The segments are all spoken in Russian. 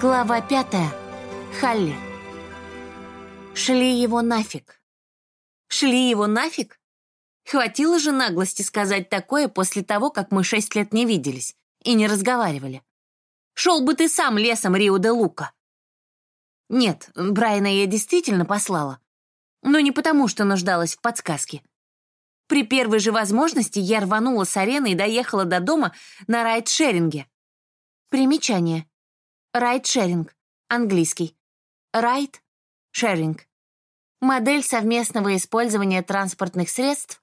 Глава пятая. Халли. Шли его нафиг. Шли его нафиг? Хватило же наглости сказать такое после того, как мы шесть лет не виделись и не разговаривали. Шел бы ты сам лесом Рио-де-Лука. Нет, Брайана я действительно послала. Но не потому, что нуждалась в подсказке. При первой же возможности я рванула с арены и доехала до дома на райд-шеринге. Примечание. Райд-шеринг. Английский. Райд-шеринг. Модель совместного использования транспортных средств,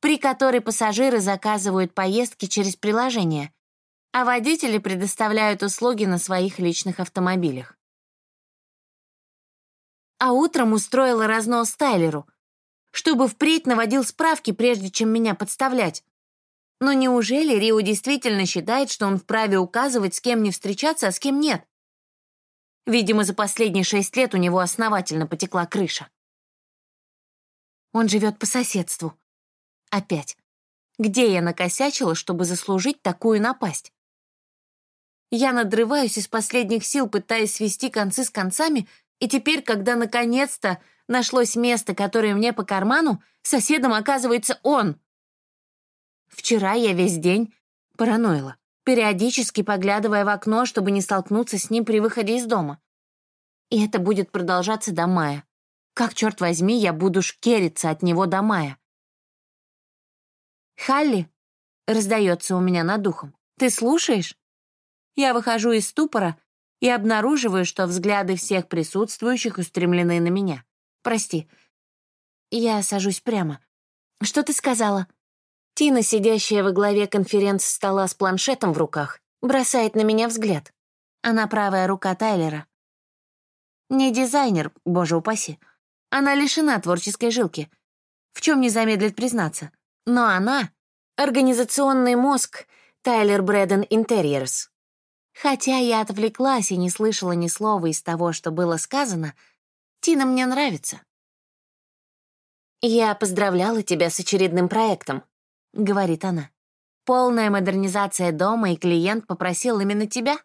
при которой пассажиры заказывают поездки через приложение, а водители предоставляют услуги на своих личных автомобилях. А утром устроила разнос Тайлеру, чтобы впредь наводил справки, прежде чем меня подставлять. Но неужели Рио действительно считает, что он вправе указывать, с кем не встречаться, а с кем нет? Видимо, за последние шесть лет у него основательно потекла крыша. Он живет по соседству. Опять. Где я накосячила, чтобы заслужить такую напасть? Я надрываюсь из последних сил, пытаясь свести концы с концами, и теперь, когда наконец-то нашлось место, которое мне по карману, соседом оказывается он — Вчера я весь день параноила, периодически поглядывая в окно, чтобы не столкнуться с ним при выходе из дома. И это будет продолжаться до мая. Как, черт возьми, я буду шкериться от него до мая? «Халли?» — раздается у меня над духом. «Ты слушаешь?» Я выхожу из ступора и обнаруживаю, что взгляды всех присутствующих устремлены на меня. «Прости». Я сажусь прямо. «Что ты сказала?» Тина, сидящая во главе конференц-стола с планшетом в руках, бросает на меня взгляд. Она правая рука Тайлера. Не дизайнер, боже упаси. Она лишена творческой жилки, в чем не замедлит признаться. Но она — организационный мозг Тайлер Брэден Интерьерс. Хотя я отвлеклась и не слышала ни слова из того, что было сказано, Тина мне нравится. Я поздравляла тебя с очередным проектом, — говорит она. «Полная модернизация дома, и клиент попросил именно тебя.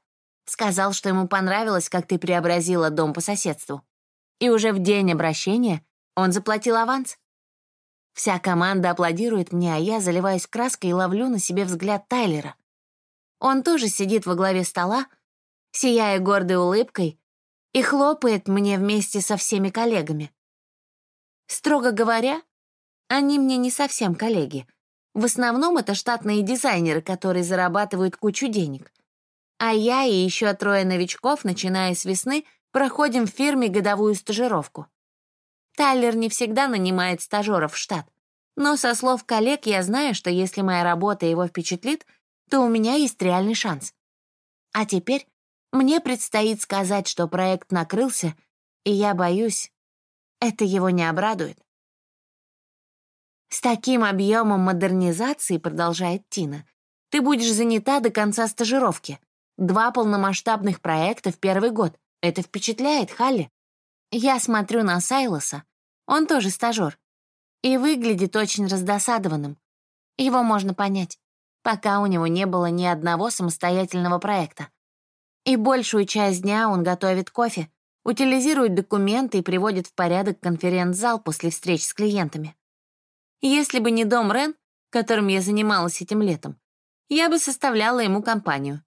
Сказал, что ему понравилось, как ты преобразила дом по соседству. И уже в день обращения он заплатил аванс. Вся команда аплодирует мне, а я заливаюсь краской и ловлю на себе взгляд Тайлера. Он тоже сидит во главе стола, сияя гордой улыбкой, и хлопает мне вместе со всеми коллегами. Строго говоря, они мне не совсем коллеги — в основном это штатные дизайнеры, которые зарабатывают кучу денег. А я и еще трое новичков, начиная с весны, проходим в фирме годовую стажировку. Тайлер не всегда нанимает стажеров в штат. Но со слов коллег я знаю, что если моя работа его впечатлит, то у меня есть реальный шанс. А теперь мне предстоит сказать, что проект накрылся, и я боюсь, это его не обрадует. «С таким объемом модернизации, — продолжает Тина, — ты будешь занята до конца стажировки. Два полномасштабных проекта в первый год. Это впечатляет, Халли. Я смотрю на Сайлоса. Он тоже стажер. И выглядит очень раздосадованным. Его можно понять, пока у него не было ни одного самостоятельного проекта. И большую часть дня он готовит кофе, утилизирует документы и приводит в порядок конференц-зал после встреч с клиентами. Если бы не дом Рен, которым я занималась этим летом, я бы составляла ему компанию.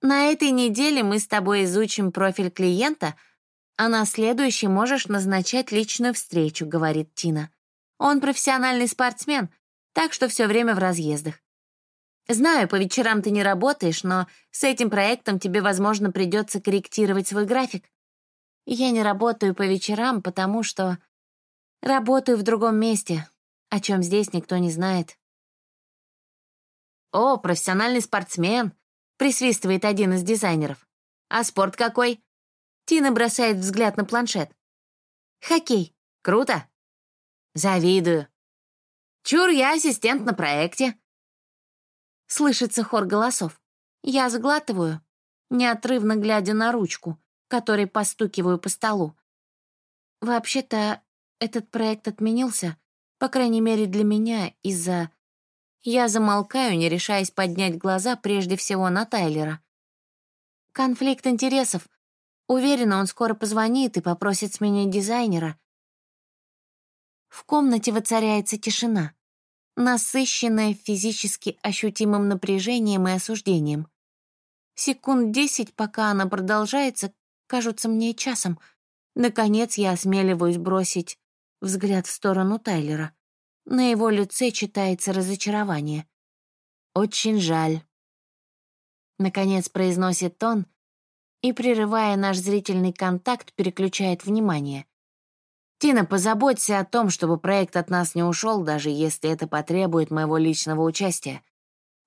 На этой неделе мы с тобой изучим профиль клиента, а на следующей можешь назначать личную встречу, говорит Тина. Он профессиональный спортсмен, так что все время в разъездах. Знаю, по вечерам ты не работаешь, но с этим проектом тебе, возможно, придется корректировать свой график. Я не работаю по вечерам, потому что Работаю в другом месте, о чем здесь никто не знает. «О, профессиональный спортсмен!» — присвистывает один из дизайнеров. «А спорт какой?» Тина бросает взгляд на планшет. «Хоккей. Круто?» «Завидую». «Чур, я ассистент на проекте». Слышится хор голосов. Я сглатываю, неотрывно глядя на ручку, которой постукиваю по столу. Вообще-то этот проект отменился, по крайней мере для меня, из-за... Я замолкаю, не решаясь поднять глаза прежде всего на Тайлера. Конфликт интересов. Уверена, он скоро позвонит и попросит сменить дизайнера. В комнате воцаряется тишина, насыщенная физически ощутимым напряжением и осуждением. Секунд десять, пока она продолжается, кажутся мне часом. Наконец я осмеливаюсь бросить взгляд в сторону Тайлера. На его лице читается разочарование. «Очень жаль», — наконец произносит он и, прерывая наш зрительный контакт, переключает внимание. «Тина, позаботься о том, чтобы проект от нас не ушел, даже если это потребует моего личного участия.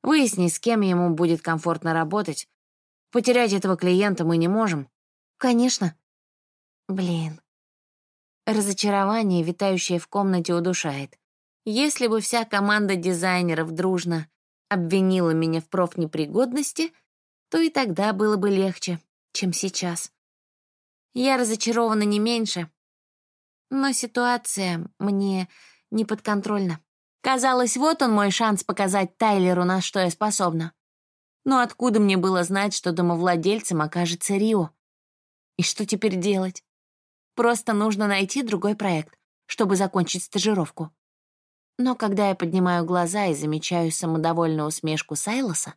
Выясни, с кем ему будет комфортно работать. Потерять этого клиента мы не можем». «Конечно». «Блин». Разочарование, витающее в комнате, удушает. Если бы вся команда дизайнеров дружно обвинила меня в профнепригодности, то и тогда было бы легче, чем сейчас. Я разочарована не меньше, но ситуация мне не подконтрольна. Казалось, вот он мой шанс показать Тайлеру, на что я способна. Но откуда мне было знать, что домовладельцем окажется Рио? И что теперь делать? Просто нужно найти другой проект, чтобы закончить стажировку. Но когда я поднимаю глаза и замечаю самодовольную усмешку Сайлоса,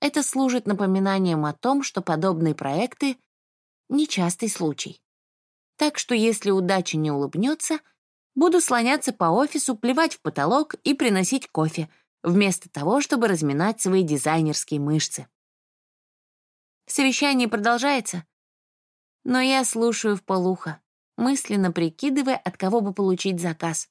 это служит напоминанием о том, что подобные проекты — нечастый случай. Так что если удача не улыбнется, буду слоняться по офису, плевать в потолок и приносить кофе, вместо того, чтобы разминать свои дизайнерские мышцы. Совещание продолжается, но я слушаю в полухо, мысленно прикидывая, от кого бы получить заказ.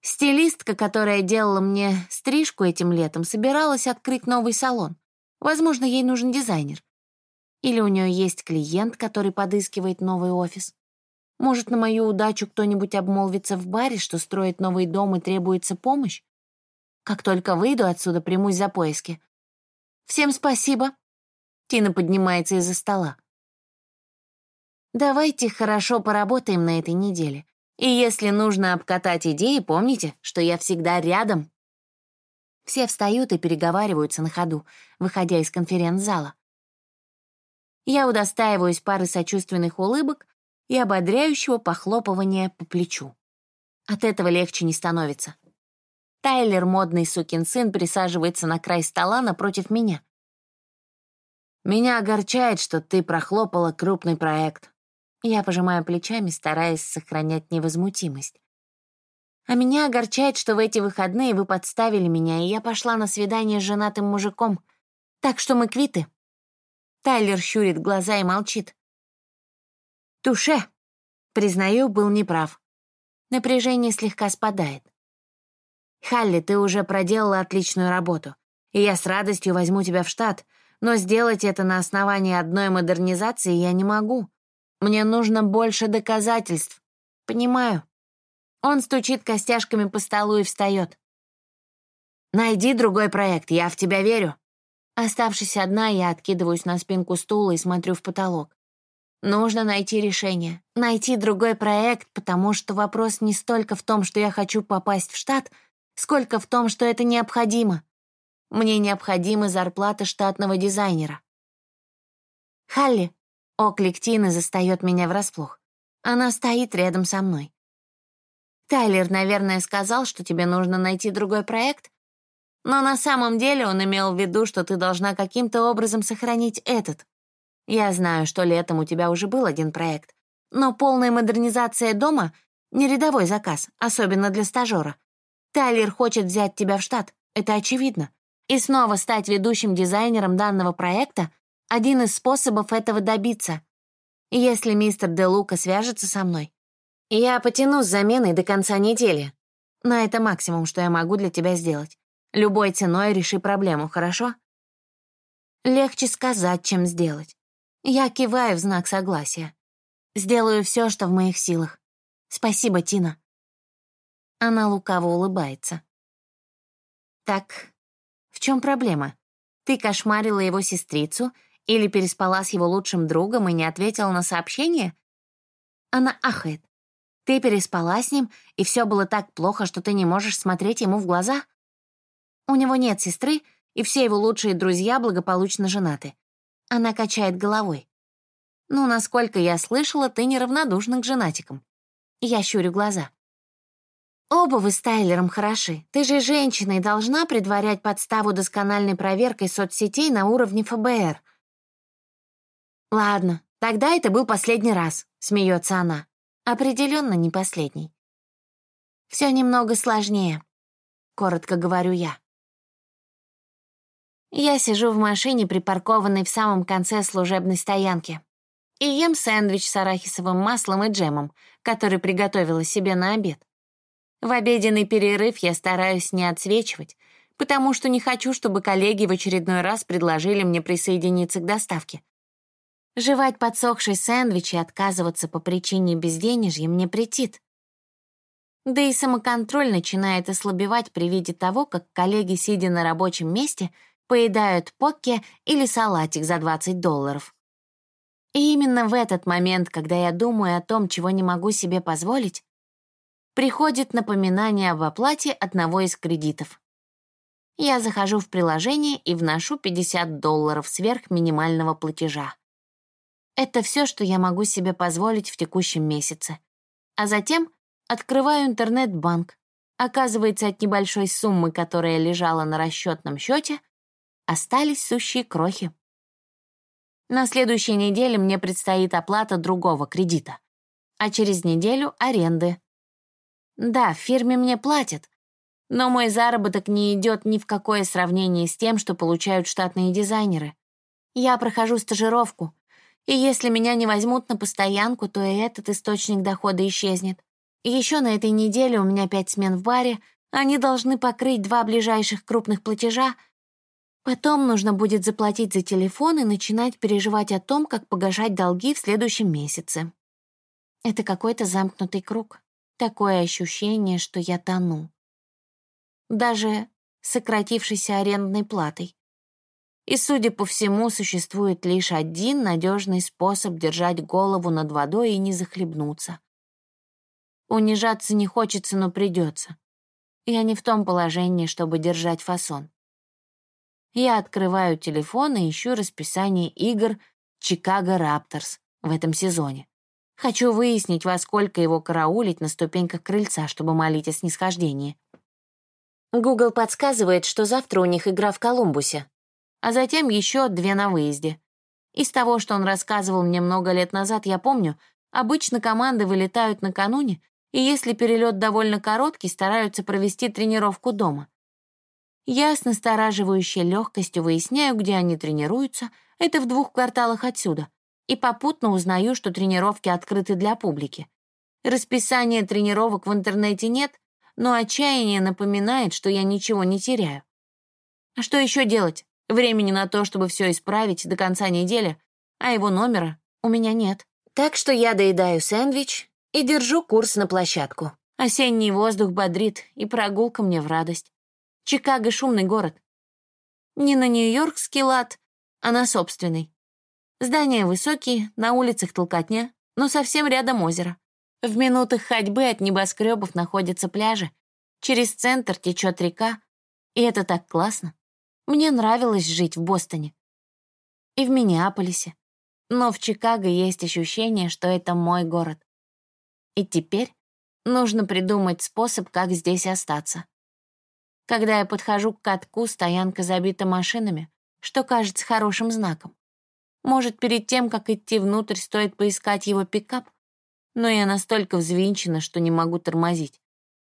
Стилистка, которая делала мне стрижку этим летом, собиралась открыть новый салон. Возможно, ей нужен дизайнер. Или у нее есть клиент, который подыскивает новый офис. Может, на мою удачу кто-нибудь обмолвится в баре, что строит новый дом и требуется помощь? Как только выйду отсюда, примусь за поиски. Всем спасибо. Тина поднимается из-за стола. Давайте хорошо поработаем на этой неделе. И если нужно обкатать идеи, помните, что я всегда рядом. Все встают и переговариваются на ходу, выходя из конференц-зала. Я удостаиваюсь пары сочувственных улыбок и ободряющего похлопывания по плечу. От этого легче не становится. Тайлер, модный сукин сын, присаживается на край стола напротив меня. «Меня огорчает, что ты прохлопала крупный проект. Я пожимаю плечами, стараясь сохранять невозмутимость. А меня огорчает, что в эти выходные вы подставили меня, и я пошла на свидание с женатым мужиком. Так что мы квиты. Тайлер щурит глаза и молчит. Туше, признаю, был неправ. Напряжение слегка спадает. Халли, ты уже проделала отличную работу, и я с радостью возьму тебя в штат, но сделать это на основании одной модернизации я не могу. Мне нужно больше доказательств. Понимаю. Он стучит костяшками по столу и встает. Найди другой проект, я в тебя верю. Оставшись одна, я откидываюсь на спинку стула и смотрю в потолок. Нужно найти решение, найти другой проект, потому что вопрос не столько в том, что я хочу попасть в штат, сколько в том, что это необходимо. Мне необходима зарплата штатного дизайнера. Халли, Оклик Тины застает меня врасплох. Она стоит рядом со мной. Тайлер, наверное, сказал, что тебе нужно найти другой проект, но на самом деле он имел в виду, что ты должна каким-то образом сохранить этот. Я знаю, что летом у тебя уже был один проект, но полная модернизация дома — не рядовой заказ, особенно для стажера. Тайлер хочет взять тебя в штат, это очевидно. И снова стать ведущим дизайнером данного проекта один из способов этого добиться. Если мистер Де Лука свяжется со мной, я потяну с заменой до конца недели. Но это максимум, что я могу для тебя сделать. Любой ценой реши проблему, хорошо? Легче сказать, чем сделать. Я киваю в знак согласия. Сделаю все, что в моих силах. Спасибо, Тина. Она лукаво улыбается. Так, в чем проблема? Ты кошмарила его сестрицу или переспала с его лучшим другом и не ответила на сообщение? Она ахает. Ты переспала с ним, и все было так плохо, что ты не можешь смотреть ему в глаза? У него нет сестры, и все его лучшие друзья благополучно женаты. Она качает головой. «Ну, насколько я слышала, ты неравнодушна к женатикам». Я щурю глаза. «Оба вы с Тайлером хороши. Ты же женщина и должна предварять подставу доскональной проверкой соцсетей на уровне ФБР». «Ладно, тогда это был последний раз», — смеется она. Определенно не последний. Все немного сложнее, коротко говорю я. Я сижу в машине, припаркованной в самом конце служебной стоянки, и ем сэндвич с арахисовым маслом и джемом, который приготовила себе на обед. В обеденный перерыв я стараюсь не отсвечивать, потому что не хочу, чтобы коллеги в очередной раз предложили мне присоединиться к доставке. Жевать подсохший сэндвич и отказываться по причине безденежья мне претит. Да и самоконтроль начинает ослабевать при виде того, как коллеги, сидя на рабочем месте, поедают покке или салатик за 20 долларов. И именно в этот момент, когда я думаю о том, чего не могу себе позволить, приходит напоминание об оплате одного из кредитов. Я захожу в приложение и вношу 50 долларов сверх минимального платежа. Это все, что я могу себе позволить в текущем месяце. А затем открываю интернет-банк. Оказывается, от небольшой суммы, которая лежала на расчетном счете, остались сущие крохи. На следующей неделе мне предстоит оплата другого кредита, а через неделю — аренды. Да, в фирме мне платят, но мой заработок не идет ни в какое сравнение с тем, что получают штатные дизайнеры. Я прохожу стажировку, и если меня не возьмут на постоянку, то и этот источник дохода исчезнет. Еще на этой неделе у меня пять смен в баре, они должны покрыть два ближайших крупных платежа. Потом нужно будет заплатить за телефон и начинать переживать о том, как погашать долги в следующем месяце. Это какой-то замкнутый круг. Такое ощущение, что я тону. Даже сократившейся арендной платой. И, судя по всему, существует лишь один надежный способ держать голову над водой и не захлебнуться. Унижаться не хочется, но придется. Я не в том положении, чтобы держать фасон. Я открываю телефон и ищу расписание игр «Чикаго Рапторс» в этом сезоне. Хочу выяснить, во сколько его караулить на ступеньках крыльца, чтобы молить о снисхождении. Гугл подсказывает, что завтра у них игра в Колумбусе, а затем еще две на выезде. Из того, что он рассказывал мне много лет назад, я помню, обычно команды вылетают накануне, и если перелет довольно короткий, стараются провести тренировку дома. Я с настораживающей легкостью выясняю, где они тренируются, это в двух кварталах отсюда, и попутно узнаю, что тренировки открыты для публики. Расписания тренировок в интернете нет, но отчаяние напоминает, что я ничего не теряю. А что еще делать? Времени на то, чтобы все исправить до конца недели, а его номера у меня нет. Так что я доедаю сэндвич и держу курс на площадку. Осенний воздух бодрит, и прогулка мне в радость. Чикаго — шумный город. Не на нью-йоркский лад, а на собственный. Здания высокие, на улицах толкотня, но совсем рядом озеро. В минутах ходьбы от небоскребов находятся пляжи. Через центр течет река, и это так классно. Мне нравилось жить в Бостоне. И в Миннеаполисе. Но в Чикаго есть ощущение, что это мой город. И теперь нужно придумать способ, как здесь остаться. Когда я подхожу к катку, стоянка забита машинами, что кажется хорошим знаком. Может, перед тем, как идти внутрь, стоит поискать его пикап? Но я настолько взвинчена, что не могу тормозить.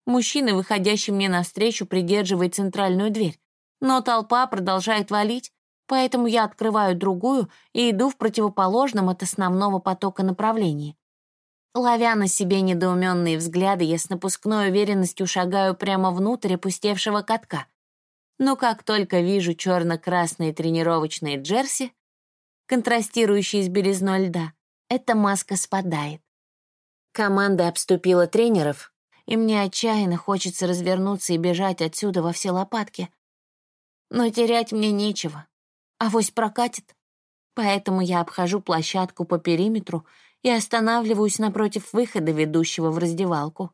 Мужчина, выходящий мне навстречу, придерживает центральную дверь но толпа продолжает валить, поэтому я открываю другую и иду в противоположном от основного потока направлении. Ловя на себе недоуменные взгляды, я с напускной уверенностью шагаю прямо внутрь опустевшего катка. Но как только вижу черно-красные тренировочные джерси, контрастирующие с белизной льда, эта маска спадает. Команда обступила тренеров, и мне отчаянно хочется развернуться и бежать отсюда во все лопатки, но терять мне нечего. Авось прокатит. Поэтому я обхожу площадку по периметру и останавливаюсь напротив выхода, ведущего в раздевалку.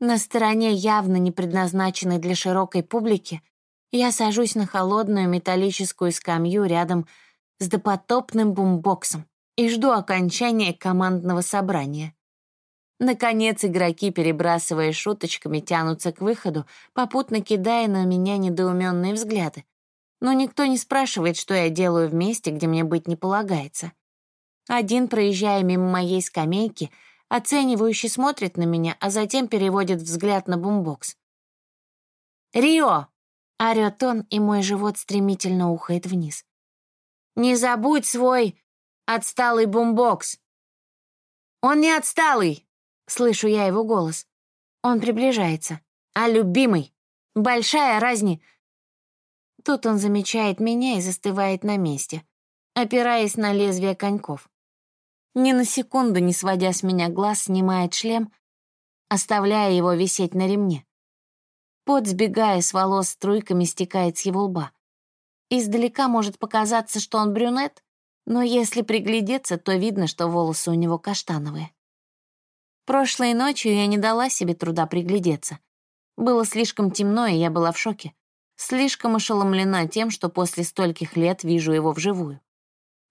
На стороне, явно не предназначенной для широкой публики, Я сажусь на холодную металлическую скамью рядом с допотопным бумбоксом и жду окончания командного собрания. Наконец игроки, перебрасывая шуточками, тянутся к выходу, попутно кидая на меня недоуменные взгляды. Но никто не спрашивает, что я делаю в месте, где мне быть не полагается. Один, проезжая мимо моей скамейки, оценивающе смотрит на меня, а затем переводит взгляд на бумбокс. «Рио!» — орёт он, и мой живот стремительно ухает вниз. «Не забудь свой отсталый бумбокс!» «Он не отсталый!» Слышу я его голос. Он приближается. А любимый? Большая разни... Тут он замечает меня и застывает на месте, опираясь на лезвие коньков. Ни на секунду, не сводя с меня глаз, снимает шлем, оставляя его висеть на ремне. Пот, сбегая с волос струйками, стекает с его лба. Издалека может показаться, что он брюнет, но если приглядеться, то видно, что волосы у него каштановые. Прошлой ночью я не дала себе труда приглядеться. Было слишком темно, и я была в шоке. Слишком ошеломлена тем, что после стольких лет вижу его вживую.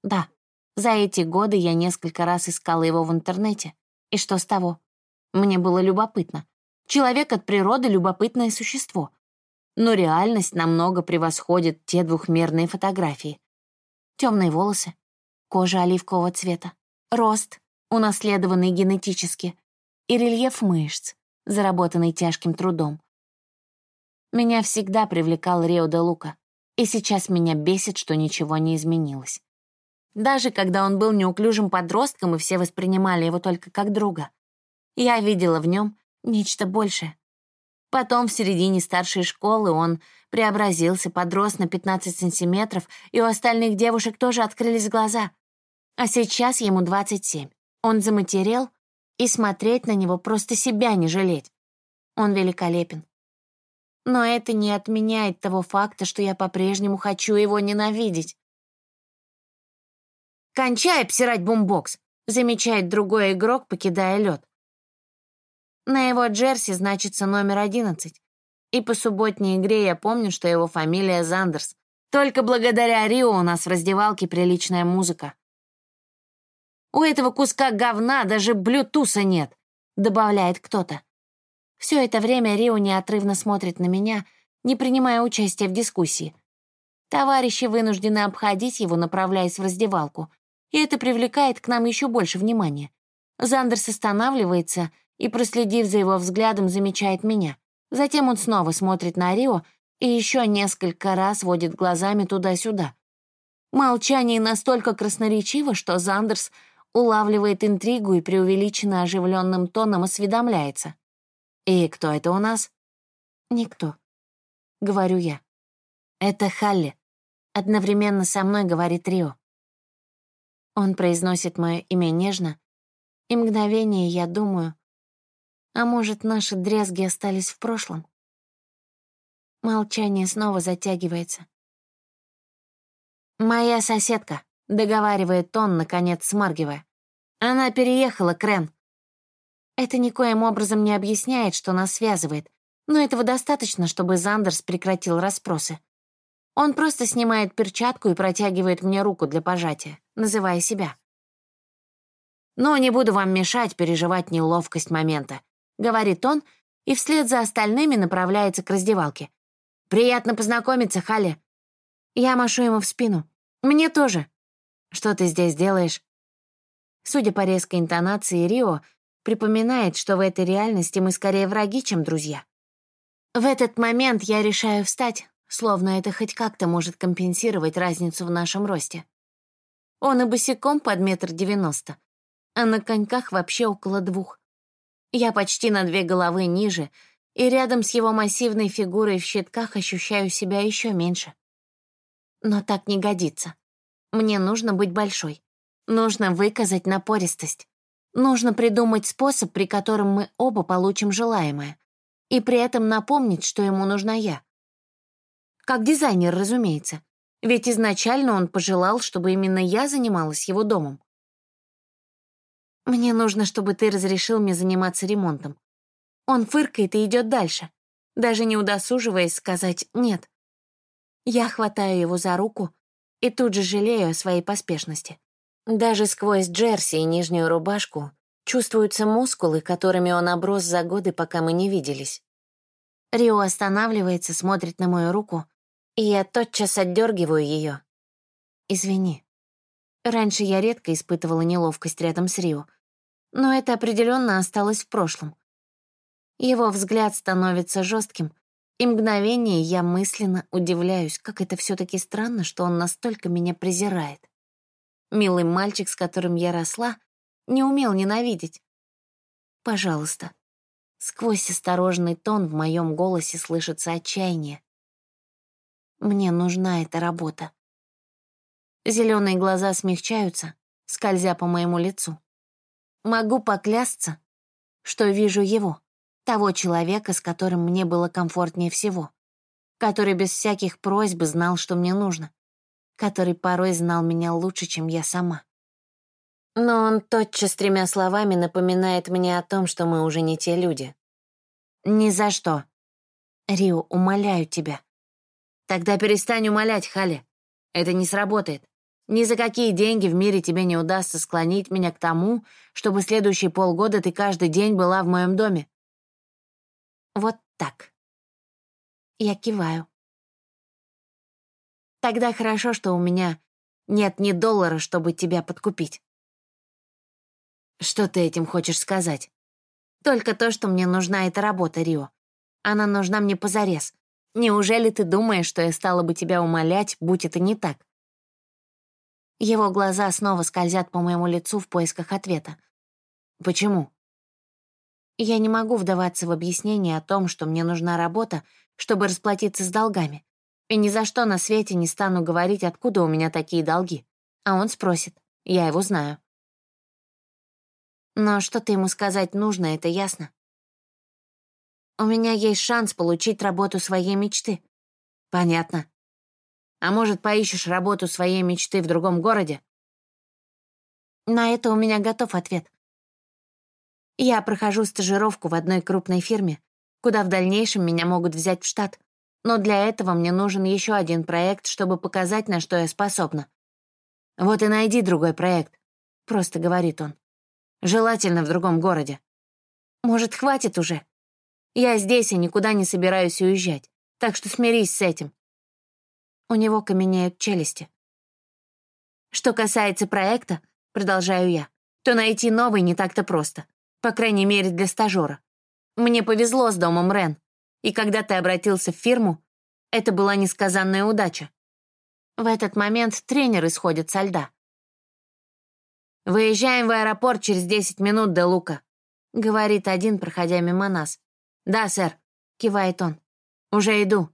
Да, за эти годы я несколько раз искала его в интернете. И что с того? Мне было любопытно. Человек от природы — любопытное существо. Но реальность намного превосходит те двухмерные фотографии. Темные волосы, кожа оливкового цвета, рост, унаследованный генетически, и рельеф мышц, заработанный тяжким трудом. Меня всегда привлекал Рио де Лука, и сейчас меня бесит, что ничего не изменилось. Даже когда он был неуклюжим подростком, и все воспринимали его только как друга, я видела в нем нечто большее. Потом в середине старшей школы он преобразился, подрос на 15 сантиметров, и у остальных девушек тоже открылись глаза. А сейчас ему 27. Он заматерел и смотреть на него просто себя не жалеть. Он великолепен. Но это не отменяет того факта, что я по-прежнему хочу его ненавидеть. «Кончай обсирать бумбокс!» — замечает другой игрок, покидая лед. На его джерси значится номер одиннадцать. И по субботней игре я помню, что его фамилия Зандерс. Только благодаря Рио у нас в раздевалке приличная музыка. У этого куска говна даже блютуса нет», — добавляет кто-то. Все это время Рио неотрывно смотрит на меня, не принимая участия в дискуссии. Товарищи вынуждены обходить его, направляясь в раздевалку, и это привлекает к нам еще больше внимания. Зандерс останавливается и, проследив за его взглядом, замечает меня. Затем он снова смотрит на Рио и еще несколько раз водит глазами туда-сюда. Молчание настолько красноречиво, что Зандерс улавливает интригу и преувеличенно оживленным тоном осведомляется. «И кто это у нас?» «Никто», — говорю я. «Это Халли», — одновременно со мной говорит Рио. Он произносит мое имя нежно, и мгновение я думаю, а может, наши дрязги остались в прошлом? Молчание снова затягивается. «Моя соседка», — договаривает он, наконец смаргивая. Она переехала, Крен. Это никоим образом не объясняет, что нас связывает, но этого достаточно, чтобы Зандерс прекратил расспросы. Он просто снимает перчатку и протягивает мне руку для пожатия, называя себя. «Но не буду вам мешать переживать неловкость момента», — говорит он, и вслед за остальными направляется к раздевалке. «Приятно познакомиться, Халли». Я машу ему в спину. «Мне тоже». «Что ты здесь делаешь?» Судя по резкой интонации, Рио припоминает, что в этой реальности мы скорее враги, чем друзья. В этот момент я решаю встать, словно это хоть как-то может компенсировать разницу в нашем росте. Он и босиком под метр девяносто, а на коньках вообще около двух. Я почти на две головы ниже, и рядом с его массивной фигурой в щитках ощущаю себя еще меньше. Но так не годится. Мне нужно быть большой. Нужно выказать напористость. Нужно придумать способ, при котором мы оба получим желаемое. И при этом напомнить, что ему нужна я. Как дизайнер, разумеется. Ведь изначально он пожелал, чтобы именно я занималась его домом. Мне нужно, чтобы ты разрешил мне заниматься ремонтом. Он фыркает и идет дальше, даже не удосуживаясь сказать «нет». Я хватаю его за руку и тут же жалею о своей поспешности. Даже сквозь джерси и нижнюю рубашку чувствуются мускулы, которыми он оброс за годы, пока мы не виделись. Рио останавливается, смотрит на мою руку, и я тотчас отдергиваю ее. «Извини. Раньше я редко испытывала неловкость рядом с Рио, но это определенно осталось в прошлом. Его взгляд становится жестким, и мгновение я мысленно удивляюсь, как это все таки странно, что он настолько меня презирает. Милый мальчик, с которым я росла, не умел ненавидеть. Пожалуйста. Сквозь осторожный тон в моем голосе слышится отчаяние. Мне нужна эта работа. Зеленые глаза смягчаются, скользя по моему лицу. Могу поклясться, что вижу его, того человека, с которым мне было комфортнее всего, который без всяких просьб знал, что мне нужно, который порой знал меня лучше, чем я сама. Но он тотчас тремя словами напоминает мне о том, что мы уже не те люди. «Ни за что. Рио, умоляю тебя». «Тогда перестань умолять, Хали. Это не сработает. Ни за какие деньги в мире тебе не удастся склонить меня к тому, чтобы следующие полгода ты каждый день была в моем доме. Вот так. Я киваю. Тогда хорошо, что у меня нет ни доллара, чтобы тебя подкупить. Что ты этим хочешь сказать? Только то, что мне нужна эта работа, Рио. Она нужна мне позарез. Неужели ты думаешь, что я стала бы тебя умолять, будь это не так? Его глаза снова скользят по моему лицу в поисках ответа. Почему? Я не могу вдаваться в объяснение о том, что мне нужна работа, чтобы расплатиться с долгами. И ни за что на свете не стану говорить, откуда у меня такие долги. А он спросит. Я его знаю. Но что-то ему сказать нужно, это ясно. У меня есть шанс получить работу своей мечты. Понятно. А может, поищешь работу своей мечты в другом городе? На это у меня готов ответ. Я прохожу стажировку в одной крупной фирме, куда в дальнейшем меня могут взять в штат, но для этого мне нужен еще один проект, чтобы показать, на что я способна. «Вот и найди другой проект», — просто говорит он. «Желательно в другом городе». «Может, хватит уже? Я здесь и никуда не собираюсь уезжать, так что смирись с этим. У него каменеют челюсти. Что касается проекта, продолжаю я, то найти новый не так-то просто. По крайней мере, для стажера. Мне повезло с домом Рен. И когда ты обратился в фирму, это была несказанная удача. В этот момент тренер исходит со льда. «Выезжаем в аэропорт через 10 минут до Лука», — говорит один, проходя мимо нас. «Да, сэр», — кивает он. «Уже иду».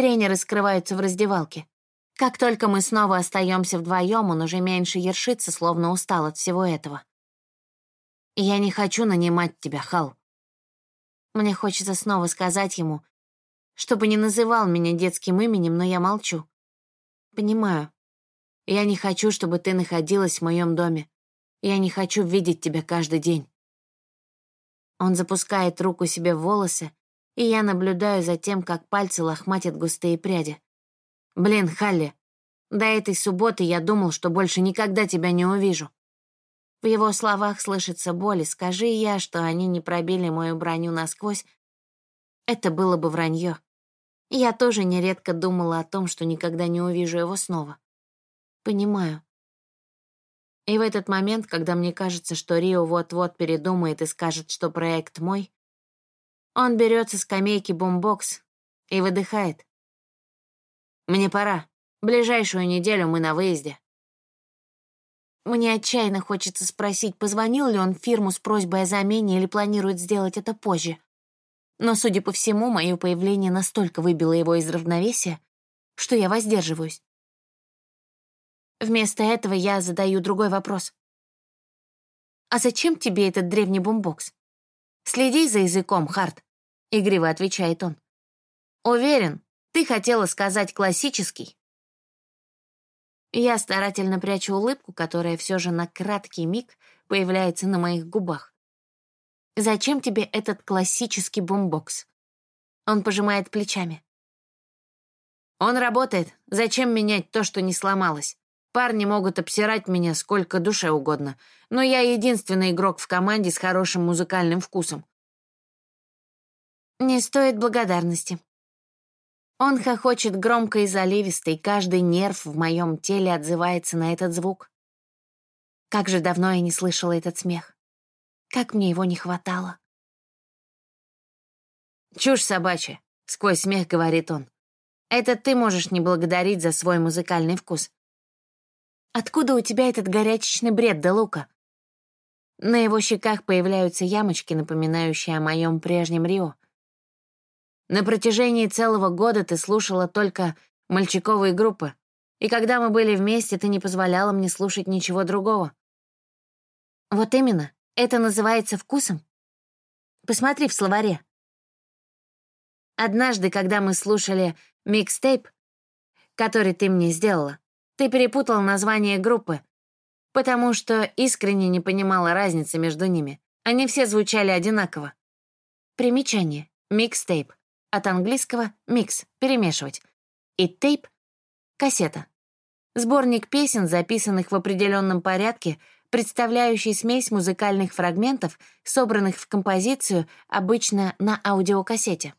Тренеры скрываются в раздевалке. Как только мы снова остаемся вдвоем, он уже меньше ершится, словно устал от всего этого. «Я не хочу нанимать тебя, Хал». Мне хочется снова сказать ему, чтобы не называл меня детским именем, но я молчу. Понимаю. Я не хочу, чтобы ты находилась в моем доме. Я не хочу видеть тебя каждый день. Он запускает руку себе в волосы, и я наблюдаю за тем, как пальцы лохматят густые пряди. «Блин, Халли, до этой субботы я думал, что больше никогда тебя не увижу». В его словах слышится боль, и скажи я, что они не пробили мою броню насквозь, это было бы вранье. Я тоже нередко думала о том, что никогда не увижу его снова. Понимаю. И в этот момент, когда мне кажется, что Рио вот-вот передумает и скажет, что проект мой, он берет со скамейки бомбокс и выдыхает. «Мне пора. Ближайшую неделю мы на выезде». Мне отчаянно хочется спросить, позвонил ли он фирму с просьбой о замене или планирует сделать это позже. Но, судя по всему, мое появление настолько выбило его из равновесия, что я воздерживаюсь. Вместо этого я задаю другой вопрос. «А зачем тебе этот древний бомбокс?» «Следи за языком, Харт», — игриво отвечает он. «Уверен, ты хотела сказать классический». Я старательно прячу улыбку, которая все же на краткий миг появляется на моих губах. «Зачем тебе этот классический бомбокс?» Он пожимает плечами. Он работает. Зачем менять то, что не сломалось? Парни могут обсирать меня сколько душе угодно, но я единственный игрок в команде с хорошим музыкальным вкусом. Не стоит благодарности. Он хохочет громко и заливисто, и каждый нерв в моем теле отзывается на этот звук. Как же давно я не слышала этот смех. Как мне его не хватало. «Чушь собачья», — сквозь смех говорит он. «Это ты можешь не благодарить за свой музыкальный вкус. Откуда у тебя этот горячечный бред, да Лука?» На его щеках появляются ямочки, напоминающие о моем прежнем Рио. На протяжении целого года ты слушала только мальчиковые группы, и когда мы были вместе, ты не позволяла мне слушать ничего другого. Вот именно, это называется вкусом. Посмотри в словаре. Однажды, когда мы слушали микстейп, который ты мне сделала, ты перепутал название группы, потому что искренне не понимала разницы между ними. Они все звучали одинаково. Примечание. Микстейп. От английского «микс» — перемешивать. И тейп — кассета. Сборник песен, записанных в определенном порядке, представляющий смесь музыкальных фрагментов, собранных в композицию, обычно на аудиокассете.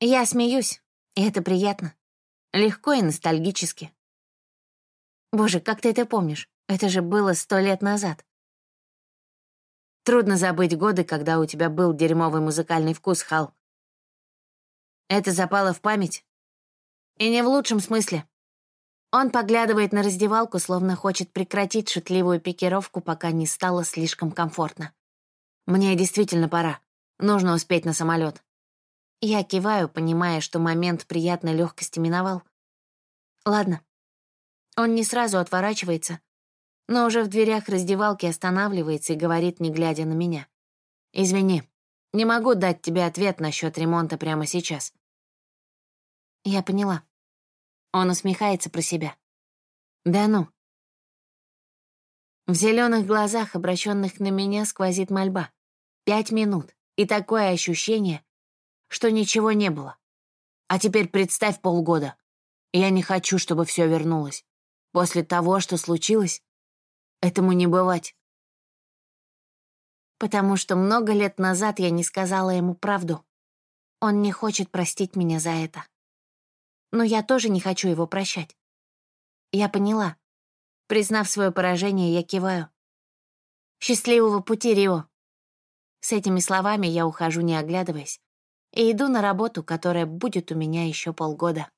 Я смеюсь, и это приятно. Легко и ностальгически. Боже, как ты это помнишь? Это же было сто лет назад. Трудно забыть годы, когда у тебя был дерьмовый музыкальный вкус, Хал. Это запало в память. И не в лучшем смысле. Он поглядывает на раздевалку, словно хочет прекратить шутливую пикировку, пока не стало слишком комфортно. Мне действительно пора. Нужно успеть на самолет. Я киваю, понимая, что момент приятной легкости миновал. Ладно. Он не сразу отворачивается, но уже в дверях раздевалки останавливается и говорит, не глядя на меня. «Извини, не могу дать тебе ответ насчет ремонта прямо сейчас». Я поняла. Он усмехается про себя. «Да ну». В зеленых глазах, обращенных на меня, сквозит мольба. Пять минут, и такое ощущение, что ничего не было. А теперь представь полгода. Я не хочу, чтобы все вернулось. После того, что случилось, этому не бывать. Потому что много лет назад я не сказала ему правду. Он не хочет простить меня за это. Но я тоже не хочу его прощать. Я поняла. Признав свое поражение, я киваю. «Счастливого пути, Рио!» С этими словами я ухожу, не оглядываясь и иду на работу, которая будет у меня еще полгода.